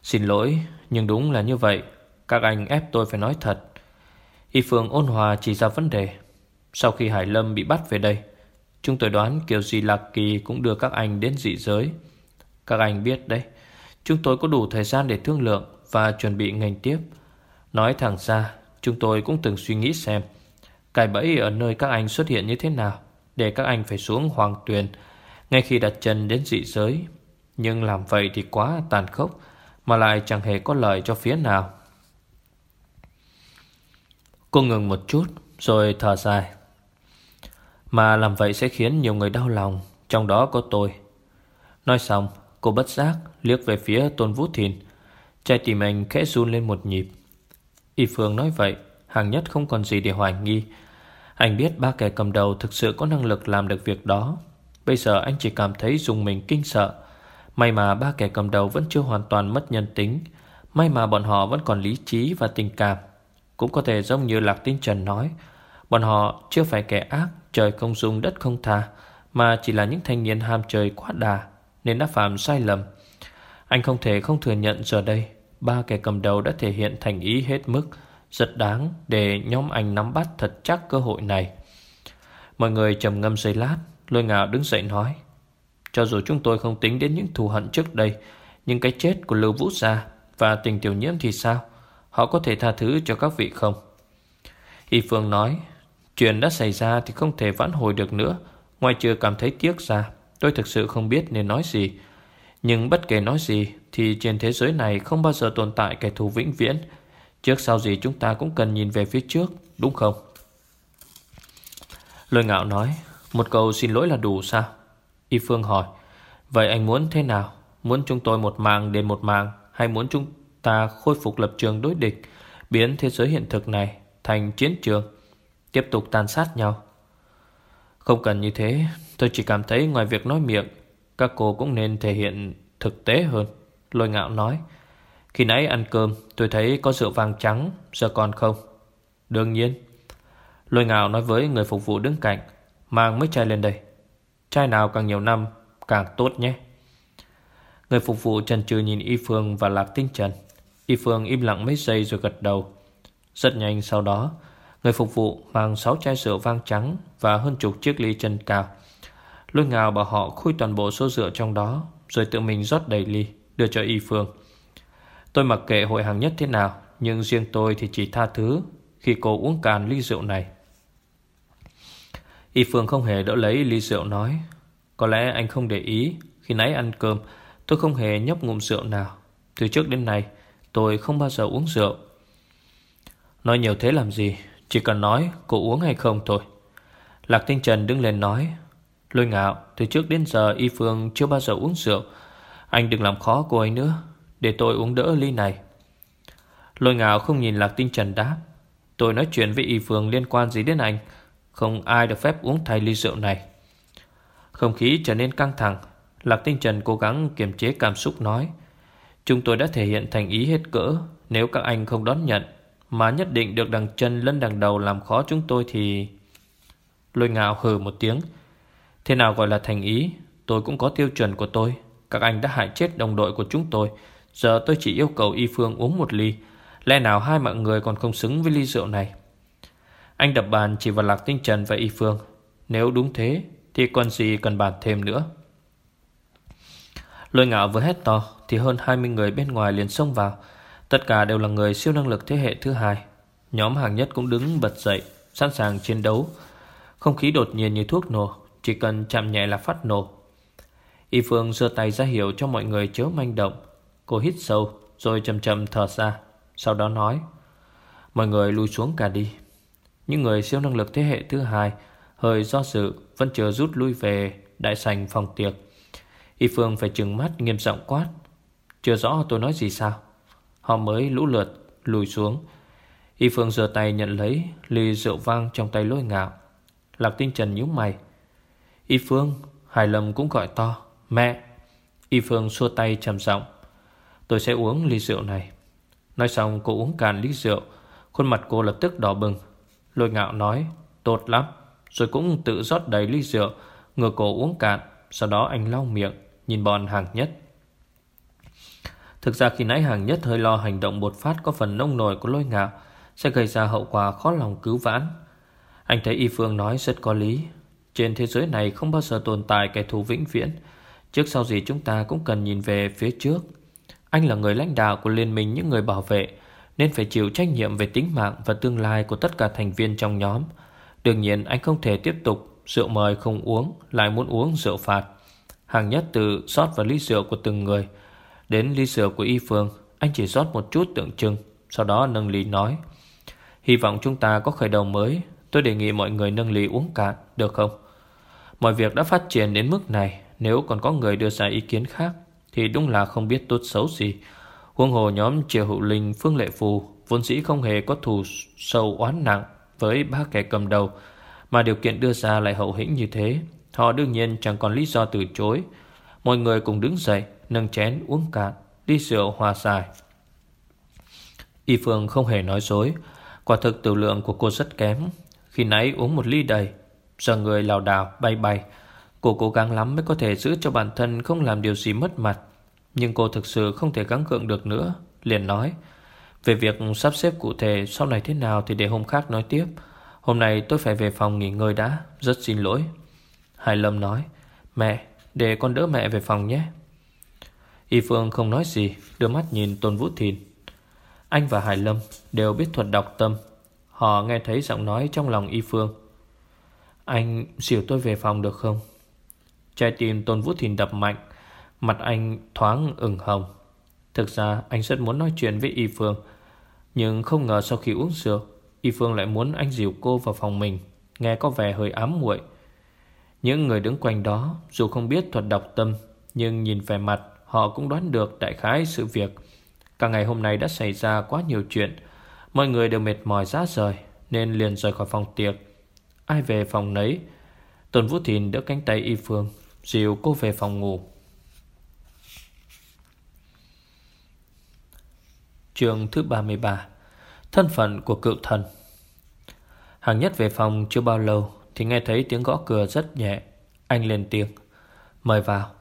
Xin lỗi, Nhưng đúng là như vậy. Các anh ép tôi phải nói thật. Y Phương ôn hòa chỉ ra vấn đề. Sau khi Hải Lâm bị bắt về đây Chúng tôi đoán kiểu gì Lạc Kỳ cũng đưa các anh đến dị giới. Các anh biết đấy, Chúng tôi có đủ thời gian để thương lượng Và chuẩn bị ngành tiếp. Nói thẳng ra, Chúng tôi cũng từng suy nghĩ xem Cài bẫy ở nơi các anh xuất hiện như thế nào Để các anh phải xuống hoàng tuyền Ngay khi đặt chân đến dị giới. Nhưng làm vậy thì quá tàn khốc, Mà lại chẳng hề có lợi cho phía nào. Cô ngừng một chút, Rồi thở dài. Mà làm vậy sẽ khiến nhiều người đau lòng, Trong đó có tôi. Nói xong, Cô bất giác liếc về phía Tôn Vũ Thìn. Trái tim anh khẽ run lên một nhịp. Y Phương nói vậy, Hàng nhất không còn gì để hoài nghi. Anh biết ba kẻ cầm đầu thực sự có năng lực làm được việc đó. Bây giờ anh chỉ cảm thấy dùng mình kinh sợ. May mà ba kẻ cầm đầu vẫn chưa hoàn toàn mất nhân tính. May mà bọn họ vẫn còn lý trí và tình cảm. Cũng có thể giống như Lạc Tinh Trần nói Bọn họ chưa phải kẻ ác, Trời không dung, đất không tha, Mà chỉ là những thanh niên ham chơi quá đà, Nên đã phạm sai lầm. Anh không thể không thừa nhận giờ đây, Ba kẻ cầm đầu đã thể hiện thành ý hết mức. Rất đáng để nhóm anh nắm bắt thật chắc cơ hội này. Mọi người trầm ngâm giây lát, Lôi ngạo đứng dậy nói, Cho dù chúng tôi không tính đến những thù hận trước đây, Nhưng cái chết của Lưu Vũ Gia Và tình tiểu nhiễm thì sao? Họ có thể tha thứ cho các vị không? Y Phương nói Chuyện đã xảy ra thì không thể vãn hồi được nữa. Ngoài trừ cảm thấy tiếc ra, Tôi thực sự không biết nên nói gì. Nhưng bất kể nói gì, Thì trên thế giới này không bao giờ tồn tại kẻ thù vĩnh viễn. Trước sau gì chúng ta cũng cần nhìn về phía trước, Đúng không? Lôi ngạo nói, Một câu xin lỗi là đủ sao? Y Phương hỏi, Vậy anh muốn thế nào? Muốn chúng tôi một mạng đến một mạng, Hay muốn chúng ta khôi phục lập trường đối địch, Biến thế giới hiện thực này Thành chiến trường? Tiếp tục tàn sát nhau. Không cần như thế, Tôi chỉ cảm thấy ngoài việc nói miệng, Các cô cũng nên thể hiện thực tế hơn, Lôi ngạo nói. Khi nãy ăn cơm, tôi thấy có rượu vàng trắng, Giờ còn không? Đương nhiên. Lôi ngạo nói với người phục vụ đứng cạnh, Mang mấy chai lên đây. Chai nào càng nhiều năm, càng tốt nhé. Người phục vụ trần trừ nhìn Y Phương và Lạc Tinh Trần. Y Phương im lặng mấy giây rồi gật đầu. Rất nhanh sau đó Người phục vụ mang 6 chai rượu vang trắng Và hơn chục chiếc ly chân cao. Lôi ngào bảo họ khui toàn bộ số rượu trong đó, Rồi tự mình rót đầy ly, Đưa cho Y Phương. Tôi mặc kệ hội hàng nhất thế nào, Nhưng riêng tôi thì chỉ tha thứ Khi cô uống càn ly rượu này. Y Phương không hề đỡ lấy ly rượu nói, Có lẽ anh không để ý, Khi nãy ăn cơm, Tôi không hề nhấp ngụm rượu nào. Từ trước đến nay, Tôi không bao giờ uống rượu. Nói nhiều thế làm gì? Chỉ cần nói cô uống hay không thôi. Lạc Tinh Trần đứng lên nói, Lôi ngạo, Từ trước đến giờ Y Phương chưa bao giờ uống rượu. Anh đừng làm khó cô ấy nữa, Để tôi uống đỡ ly này. Lôi ngạo không nhìn Lạc Tinh Trần đáp, Tôi nói chuyện với Y Phương liên quan gì đến anh? Không ai được phép uống thay ly rượu này. Không khí trở nên căng thẳng, Lạc Tinh Trần cố gắng kiềm chế cảm xúc nói, Chúng tôi đã thể hiện thành ý hết cỡ, Nếu các anh không đón nhận mà nhất định được đằng chân lẫn đằng đầu làm khó chúng tôi thì Lôi ngạo hừ một tiếng. Thế nào gọi là thành ý? Tôi cũng có tiêu chuẩn của tôi. Các anh đã hại chết đồng đội của chúng tôi. Giờ tôi chỉ yêu cầu y phương uống một ly. Lẽ nào hai mọi người còn không xứng với ly rượu này? Anh đập bàn chỉ vào lạc tinh trần và y phương. Nếu đúng thế, Thì còn gì cần bàn thêm nữa? Lôi ngạo vừa hét to, Thì hơn 20 người bên ngoài liền xông vào. Tất cả đều là người siêu năng lực thế hệ thứ hai. Nhóm hàng nhất cũng đứng bật dậy, Sẵn sàng chiến đấu. Không khí đột nhiên như thuốc nổ, Chỉ cần chạm nhẹ là phát nổ. Y Phương giơ tay ra hiệu cho mọi người chớ manh động. Cô hít sâu, Rồi chậm chậm thở ra, Sau đó nói, Mọi người lùi xuống cả đi. Những người siêu năng lực thế hệ thứ hai, Hơi do dự, Vẫn chưa rút lui về đại sành phòng tiệc. Y Phương phải trừng mắt, nghiêm giọng quát, Chưa rõ tôi nói gì sao? Họ mới lũ lượt lùi xuống. Y Phương giơ tay nhận lấy Ly rượu vang trong tay lôi ngạo. Lạc tinh trần nhíu mày. Y Phương Hải Lâm cũng gọi to, Mẹ! Y Phương xua tay trầm giọng, Tôi sẽ uống ly rượu này. Nói xong, cô uống cạn ly rượu, Khuôn mặt cô lập tức đỏ bừng. Lôi ngạo nói, Tốt lắm. Rồi cũng tự rót đầy ly rượu Ngừa cổ uống cạn, Sau đó anh lau miệng, Nhìn bọn hàng nhất. Thực ra khi nãy hàng nhất hơi lo hành động bột phát Có phần nông nổi của lôi ngạo, Sẽ gây ra hậu quả khó lòng cứu vãn. Anh thấy Y Phương nói rất có lý. Trên thế giới này không bao giờ tồn tại kẻ thù vĩnh viễn. Trước sau gì chúng ta cũng cần nhìn về phía trước. Anh là người lãnh đạo của liên minh những người bảo vệ, Nên phải chịu trách nhiệm về tính mạng và tương lai của tất cả thành viên trong nhóm. Đương nhiên, anh không thể tiếp tục Rượu mời không uống, Lại muốn uống rượu phạt. Hàng nhất từ rót vào ly rượu của từng người Đến ly rượu của Y Phương, Anh chỉ rót một chút tượng trưng, Sau đó nâng ly nói, Hy vọng chúng ta có khởi đầu mới. Tôi đề nghị mọi người nâng ly uống cạn, Được không? Mọi việc đã phát triển đến mức này, Nếu còn có người đưa ra ý kiến khác, Thì đúng là không biết tốt xấu gì. Huân hồ nhóm triều hữu linh, Phương Lệ Phù, Vốn dĩ không hề có thù sâu oán nặng Với ba kẻ cầm đầu, Mà điều kiện đưa ra lại hậu hĩnh như thế. Họ đương nhiên chẳng còn lý do từ chối. Mọi người cùng đứng dậy, Nâng chén uống cạn, Đi rượu hòa giải. Y Phương không hề nói dối. Quả thực tiểu lượng của cô rất kém. Khi nãy uống một ly đầy, Giờ người lào đảo bay bay. Cô cố gắng lắm mới có thể giữ cho bản thân Không làm điều gì mất mặt. Nhưng cô thực sự không thể gắng gượng được nữa, Liền nói. Về việc sắp xếp cụ thể sau này thế nào Thì để hôm khác nói tiếp. Hôm nay tôi phải về phòng nghỉ ngơi đã, Rất xin lỗi. Hải Lâm nói, Mẹ để con đỡ mẹ về phòng nhé. Y Phương không nói gì, Đưa mắt nhìn Tôn Vũ Thìn. Anh và Hải Lâm đều biết thuật đọc tâm. Họ nghe thấy giọng nói trong lòng Y Phương. Anh dìu tôi về phòng được không? Trái tim Tôn Vũ Thìn đập mạnh, Mặt anh thoáng ửng hồng. Thực ra anh rất muốn nói chuyện với Y Phương, Nhưng không ngờ sau khi uống rượu, Y Phương lại muốn anh dìu cô vào phòng mình, Nghe có vẻ hơi ám muội. Những người đứng quanh đó, Dù không biết thuật đọc tâm, Nhưng nhìn vẻ mặt, Họ cũng đoán được đại khái sự việc. Cả ngày hôm nay đã xảy ra quá nhiều chuyện. Mọi người đều mệt mỏi rã rời, Nên liền rời khỏi phòng tiệc. Ai về phòng nấy? Tôn Vũ Thìn đỡ cánh tay Y Phương, Dìu cô về phòng ngủ. Trường thứ 33 Thân phận của cựu thần. Hàng nhất về phòng chưa bao lâu thì nghe thấy tiếng gõ cửa rất nhẹ. Anh lên tiếng. Mời vào.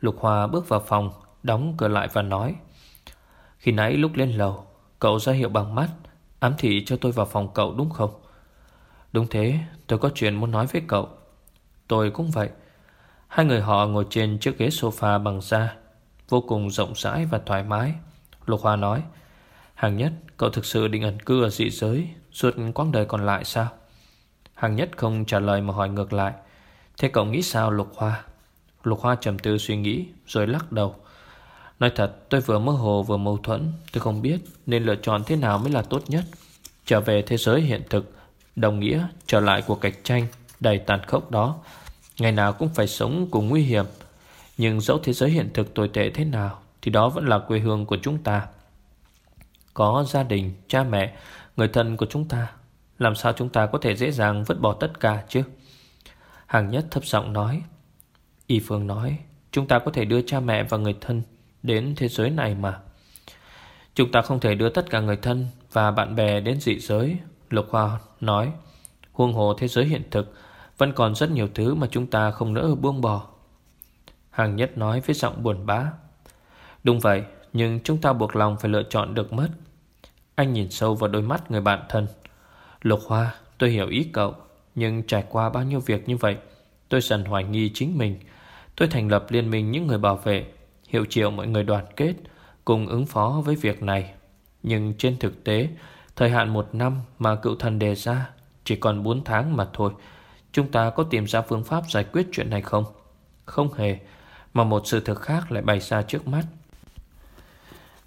Lục Hòa bước vào phòng, Đóng cửa lại và nói. Khi nãy lúc lên lầu, Cậu ra hiệu bằng mắt, Ám thị cho tôi vào phòng cậu đúng không? Đúng thế, tôi có chuyện muốn nói với cậu. Tôi cũng vậy. Hai người họ ngồi trên chiếc ghế sofa bằng da, Vô cùng rộng rãi và thoải mái. Lục Hoa nói, Hàng nhất, cậu thực sự định ẩn cư ở dị giới, Suốt quãng đời còn lại sao? Hàng nhất không trả lời mà hỏi ngược lại. Thế cậu nghĩ sao Lục Hoa? Lục Hoa trầm tư suy nghĩ Rồi lắc đầu. Nói thật tôi vừa mơ hồ vừa mâu thuẫn. Tôi không biết nên lựa chọn thế nào mới là tốt nhất. Trở về thế giới hiện thực Đồng nghĩa trở lại cuộc cạnh tranh Đầy tàn khốc đó. Ngày nào cũng phải sống cùng nguy hiểm. Nhưng dẫu thế giới hiện thực tồi tệ thế nào Thì đó vẫn là quê hương của chúng ta. Có gia đình, cha mẹ Người thân của chúng ta. Làm sao chúng ta có thể dễ dàng vứt bỏ tất cả chứ? Hàng nhất thấp giọng nói. Y Phương nói, Chúng ta có thể đưa cha mẹ và người thân Đến thế giới này mà. Chúng ta không thể đưa tất cả người thân Và bạn bè đến dị giới. Lục Hoa nói Huông hồ thế giới hiện thực, vẫn còn rất nhiều thứ mà chúng ta không nỡ buông bỏ. Hàng nhất nói với giọng buồn bã, Đúng vậy, Nhưng chúng ta buộc lòng phải lựa chọn được mất. Anh nhìn sâu vào đôi mắt người bạn thân. Lục Hoa, Tôi hiểu ý cậu, Nhưng trải qua bao nhiêu việc như vậy, Tôi dần hoài nghi chính mình. Tôi thành lập liên minh những người bảo vệ, Hiệu triệu mọi người đoàn kết, Cùng ứng phó với việc này. Nhưng trên thực tế, Thời hạn một năm mà cựu thần đề ra, Chỉ còn 4 tháng mà thôi. Chúng ta có tìm ra phương pháp giải quyết chuyện này không? Không hề, Mà một sự thực khác lại bày ra trước mắt.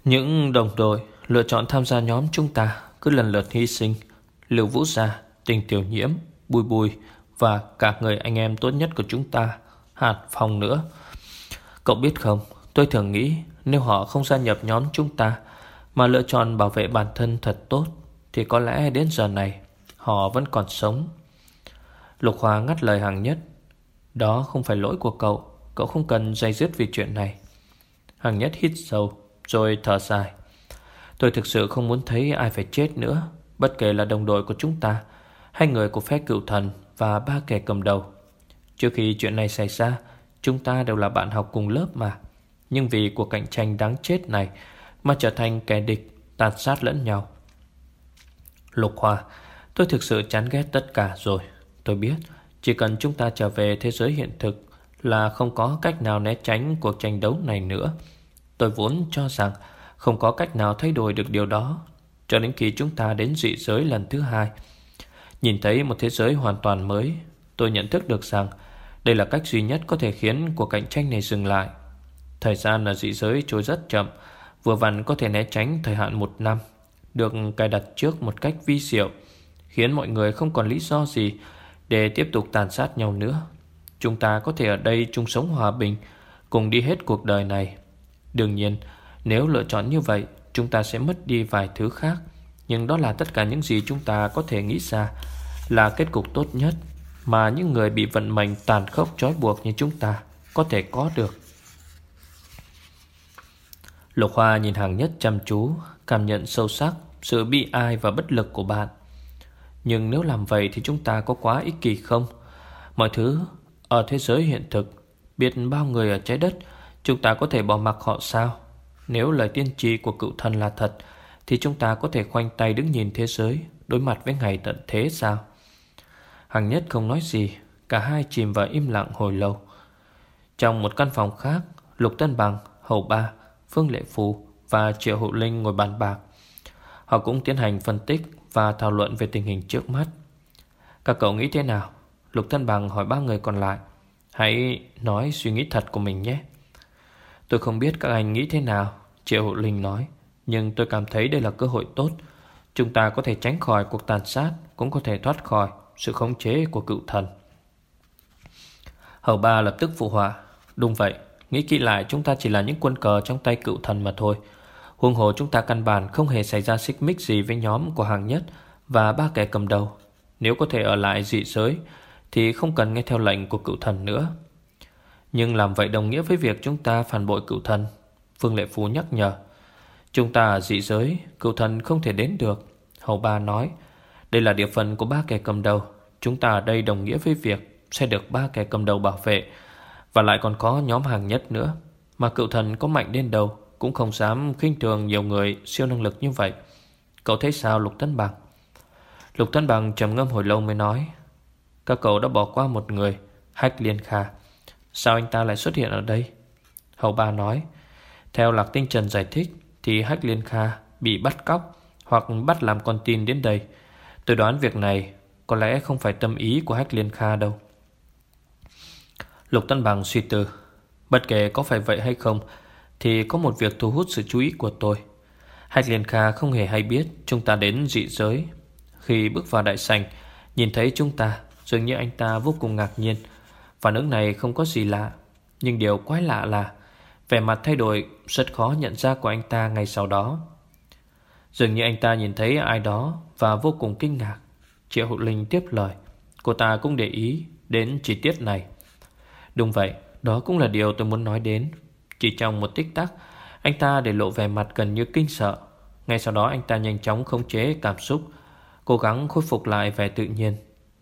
Những đồng đội Lựa chọn tham gia nhóm chúng ta Cứ lần lượt hy sinh. Lưu Vũ Gia, Tình Tiểu Nhiễm, Bùi Bùi Và cả người anh em tốt nhất của chúng ta Hạt Phong nữa. Cậu biết không Tôi thường nghĩ Nếu họ không gia nhập nhóm chúng ta Mà lựa chọn bảo vệ bản thân thật tốt Thì có lẽ đến giờ này Họ vẫn còn sống. Lục Hoa ngắt lời hàng nhất Đó không phải lỗi của cậu Cậu không cần dây dứt vì chuyện này. Hàng nhất hít sâu Rồi thở dài Tôi thực sự không muốn thấy ai phải chết nữa. Bất kể là đồng đội của chúng ta Hay người của phép cựu thần Và ba kẻ cầm đầu, Trước khi chuyện này xảy ra, Chúng ta đều là bạn học cùng lớp mà. Nhưng vì cuộc cạnh tranh đáng chết này Mà trở thành kẻ địch Tàn sát lẫn nhau. Lục Hoa, Tôi thực sự chán ghét tất cả rồi. Tôi biết, Chỉ cần chúng ta trở về thế giới hiện thực Là không có cách nào né tránh cuộc tranh đấu này nữa. Tôi vốn cho rằng Không có cách nào thay đổi được điều đó. Cho đến khi chúng ta đến dị giới lần thứ hai Nhìn thấy một thế giới hoàn toàn mới Tôi nhận thức được rằng Đây là cách duy nhất có thể khiến cuộc cạnh tranh này dừng lại Thời gian ở dị giới trôi rất chậm Vừa vặn có thể né tránh thời hạn một năm Được cài đặt trước một cách vi diệu Khiến mọi người không còn lý do gì để tiếp tục tàn sát nhau nữa. Chúng ta có thể ở đây chung sống hòa bình, cùng đi hết cuộc đời này. Đương nhiên Nếu lựa chọn như vậy Chúng ta sẽ mất đi vài thứ khác. Nhưng đó là tất cả những gì chúng ta có thể nghĩ ra Là kết cục tốt nhất Mà những người bị vận mệnh tàn khốc trói buộc như chúng ta Có thể có được. Lục Hoa nhìn hàng nhất chăm chú, Cảm nhận sâu sắc Sự bi ai và bất lực của bạn. Nhưng nếu làm vậy thì chúng ta có quá ích kỷ không? Mọi thứ Ở thế giới hiện thực, Biết bao người ở trái đất, Chúng ta có thể bỏ mặc họ sao? Nếu lời tiên tri của cựu thần là thật Thì chúng ta có thể khoanh tay đứng nhìn thế giới Đối mặt với ngày tận thế sao Hằng nhất không nói gì Cả hai chìm vào im lặng hồi lâu Trong một căn phòng khác Lục Tân Bằng, Hầu Ba Phương Lệ Phù và Triệu Hữu Linh ngồi bàn bạc. Họ cũng tiến hành phân tích và thảo luận về tình hình trước mắt. Các cậu nghĩ thế nào? Lục Tân Bằng hỏi ba người còn lại. Hãy nói suy nghĩ thật của mình nhé. Tôi không biết các anh nghĩ thế nào, Triệu Hữu Linh nói. Nhưng tôi cảm thấy đây là cơ hội tốt. Chúng ta có thể tránh khỏi cuộc tàn sát, cũng có thể thoát khỏi sự khống chế của cựu thần. Hầu ba lập tức phụ họa. Đúng vậy, Nghĩ kỹ lại chúng ta chỉ là những quân cờ trong tay cựu thần mà thôi Huống hồ chúng ta căn bản không hề xảy ra xích mích gì với nhóm của hàng nhất Và ba kẻ cầm đầu Nếu có thể ở lại dị giới Thì không cần nghe theo lệnh của cựu thần nữa nhưng làm vậy đồng nghĩa với việc chúng ta phản bội cựu thần. Phương Lệ Phú nhắc nhở, Chúng ta ở dị giới, Cựu thần không thể đến được. Hầu Ba nói, Đây là địa phận của ba kẻ cầm đầu. Chúng ta ở đây đồng nghĩa với việc Sẽ được ba kẻ cầm đầu bảo vệ. Và lại còn có nhóm hàng nhất nữa. Mà cựu thần có mạnh đến đâu Cũng không dám khinh thường nhiều người siêu năng lực như vậy. Cậu thấy sao, Lục Tấn Bằng Lục Tấn Bằng trầm ngâm hồi lâu mới nói, Các cậu đã bỏ qua một người, Hách Liên Kha. Sao anh ta lại xuất hiện ở đây? Hậu ba nói, Theo Lạc Tinh Trần giải thích, Thì Hách Liên Kha bị bắt cóc Hoặc bắt làm con tin đến đây. Tôi đoán việc này Có lẽ không phải tâm ý của Hách Liên Kha đâu. Lục Tân Bằng suy tư, Bất kể có phải vậy hay không, Thì có một việc thu hút sự chú ý của tôi. Hạch Liên Kha không hề hay biết Chúng ta đến dị giới. Khi bước vào đại sảnh, Nhìn thấy chúng ta, Dường như anh ta vô cùng ngạc nhiên. Phản ứng này không có gì lạ Nhưng điều quái lạ là Vẻ mặt thay đổi rất khó nhận ra của anh ta ngay sau đó Dường như anh ta nhìn thấy ai đó Và vô cùng kinh ngạc Triệu Hữu Linh tiếp lời Cô ta cũng để ý đến chi tiết này Đúng vậy, đó cũng là điều tôi muốn nói đến. Chỉ trong một tích tắc, anh ta để lộ vẻ mặt gần như kinh sợ. Ngay sau đó anh ta nhanh chóng khống chế cảm xúc, cố gắng khôi phục lại vẻ tự nhiên.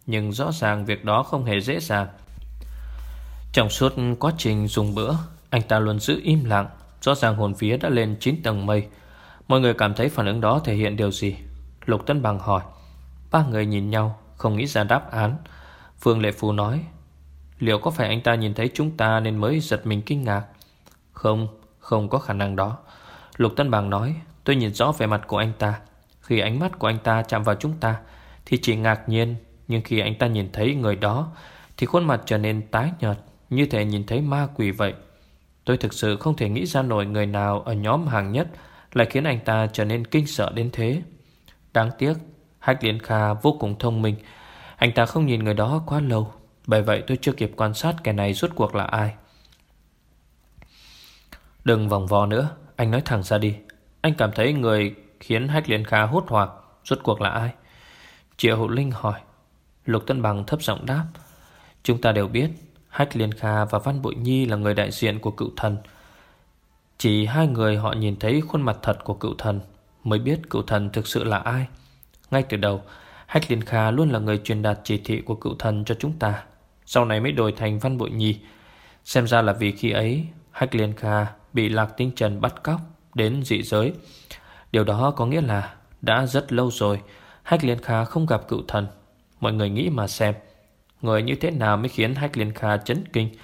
Nhưng rõ ràng việc đó không hề dễ dàng. Trong suốt quá trình dùng bữa, anh ta luôn giữ im lặng. Rõ ràng hồn vía đã lên 9 tầng mây. Mọi người cảm thấy phản ứng đó thể hiện điều gì? Lục Tân Bằng hỏi. Ba người nhìn nhau, không nghĩ ra đáp án. Phương Lệ Phù nói Liệu có phải anh ta nhìn thấy chúng ta nên mới giật mình kinh ngạc? Không, không có khả năng đó. Lục Tân Bằng nói, tôi nhìn rõ vẻ mặt của anh ta. Khi ánh mắt của anh ta chạm vào chúng ta, thì chỉ ngạc nhiên. Nhưng khi anh ta nhìn thấy người đó, thì khuôn mặt trở nên tái nhợt, như thể nhìn thấy ma quỷ vậy. Tôi thực sự không thể nghĩ ra nổi người nào ở nhóm hàng nhất lại khiến anh ta trở nên kinh sợ đến thế. Đáng tiếc, Hách Liên Kha vô cùng thông minh. Anh ta không nhìn người đó quá lâu. Bởi vậy tôi chưa kịp quan sát kẻ này rốt cuộc là ai. Đừng vòng vo nữa. Anh nói thẳng ra đi. Anh cảm thấy người khiến Hách Liên Kha hốt hoảng Rốt cuộc là ai? Triệu Hữu Linh hỏi. Lục Tân Bằng thấp giọng đáp. Chúng ta đều biết Hách Liên Kha và Văn Bội Nhi là người đại diện của cựu thần. Chỉ hai người họ nhìn thấy khuôn mặt thật của cựu thần Mới biết cựu thần thực sự là ai. Ngay từ đầu, Hách Liên Kha luôn là người truyền đạt chỉ thị của cựu thần cho chúng ta. Sau này mới đổi thành Văn Bội Nhi. Xem ra là vì khi ấy, Hách Liên Kha bị Lạc Tinh Trần bắt cóc Đến dị giới. Điều đó có nghĩa là Đã rất lâu rồi, Hách Liên Kha không gặp cựu thần. Mọi người nghĩ mà xem. Người như thế nào mới khiến Hách Liên Kha chấn kinh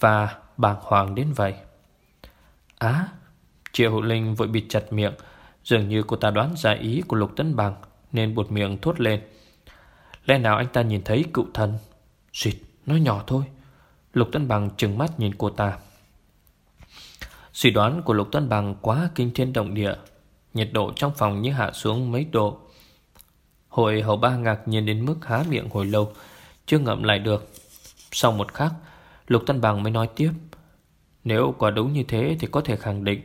Và bàng hoàng đến vậy? Á, Triệu Hữu Linh vội bịt chặt miệng. Dường như cô ta đoán ra ý của Lục Tấn Bằng, Nên buột miệng thốt lên. Lẽ nào anh ta nhìn thấy cựu thần? Xịt, Nói nhỏ thôi. Lục tấn Bằng trừng mắt nhìn cô ta. Suy đoán của Lục tấn Bằng quá kinh thiên động địa. Nhiệt độ trong phòng như hạ xuống mấy độ. Hội hậu ba ngạc nhiên đến mức há miệng hồi lâu. Chưa ngậm lại được. Sau một khắc, Lục Tân Bằng mới nói tiếp. Nếu quả đúng như thế thì có thể khẳng định,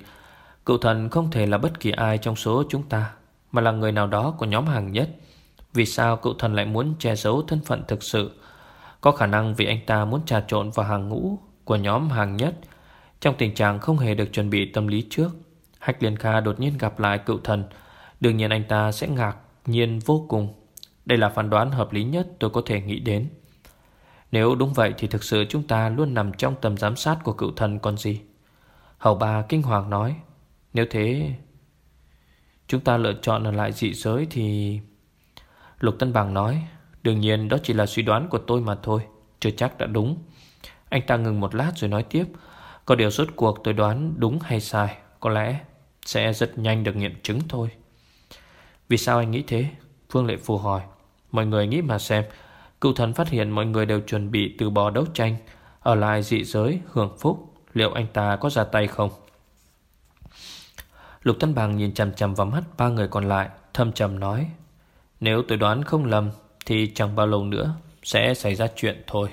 Cựu thần không thể là bất kỳ ai trong số chúng ta, Mà là người nào đó của nhóm hàng nhất. Vì sao cựu thần lại muốn che giấu thân phận thực sự? Có khả năng vì anh ta muốn trà trộn vào hàng ngũ Của nhóm hàng nhất, Trong tình trạng không hề được chuẩn bị tâm lý trước. Hách Liên Kha đột nhiên gặp lại cựu thần, Đương nhiên anh ta sẽ ngạc nhiên vô cùng. Đây là phán đoán hợp lý nhất tôi có thể nghĩ đến. Nếu đúng vậy thì thực sự chúng ta luôn nằm trong tầm giám sát của cựu thần còn gì? Hầu bà kinh hoàng nói, Nếu thế, Chúng ta lựa chọn ở lại dị giới thì Lục Tân Bằng nói, Đương nhiên đó chỉ là suy đoán của tôi mà thôi, Chưa chắc đã đúng. Anh ta ngừng một lát rồi nói tiếp, Có điều suốt cuộc tôi đoán đúng hay sai, Có lẽ sẽ rất nhanh được nghiệm chứng thôi. Vì sao anh nghĩ thế? Phương Lệ Phù hỏi. Mọi người nghĩ mà xem, Cựu thần phát hiện mọi người đều chuẩn bị từ bỏ đấu tranh. Ở lại dị giới, hưởng phúc, Liệu anh ta có ra tay không? Lục Tân Bằng nhìn chằm chằm vào mắt ba người còn lại, Thâm trầm nói, Nếu tôi đoán không lầm, Thì chẳng bao lâu nữa Sẽ xảy ra chuyện thôi.